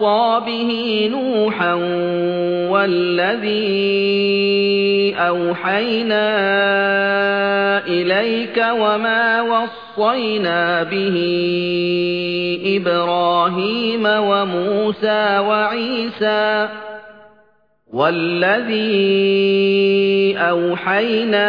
وصى به نوحا والذي أوحينا إليك وما وصينا به إبراهيم وموسى وعيسى والذي أوحينا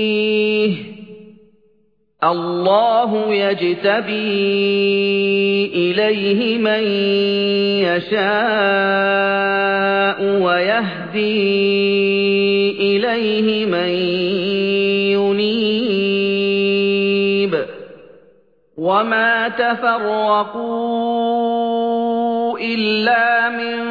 الله يجتبي إليه من يشاء ويهدي إليه من ينيب. وما تفرقوا إلا من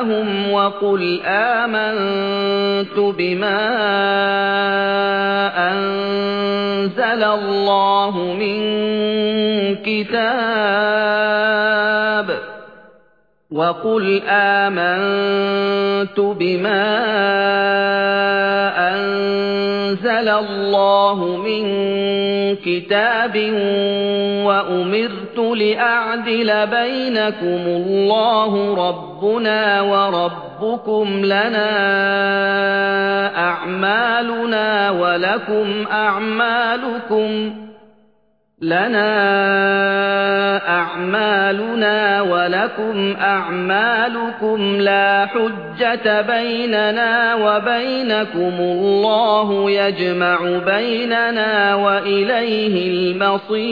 أَهْوَاءَهُمْ وَقُلْ آمَنتُ بِمَا أَنزَلَ اللَّهُ مِن كِتَابٍ وَقُلْ آمَنتُ بِمَا أَنزَلَ اللَّهُ مِن كِتَابٍ وَأُمِرْتُ لِأَعْدِلَ بَيْنَكُمُ اللَّهُ رَبُّنَا وَرَبُّكُمْ لَنَا أَعْمَالُنَا وَلَكُمْ أَعْمَالُكُمْ لَنَا أَعْمَالُنَا وَلَكُمْ أَعْمَالُكُمْ لَا حُجَّةَ بَيْنَنَا وَبَيْنَكُمُ اللَّهُ يَجْمَعُ بَيْنَنَا وَإِلَيْهِ الْمَصِيرُ.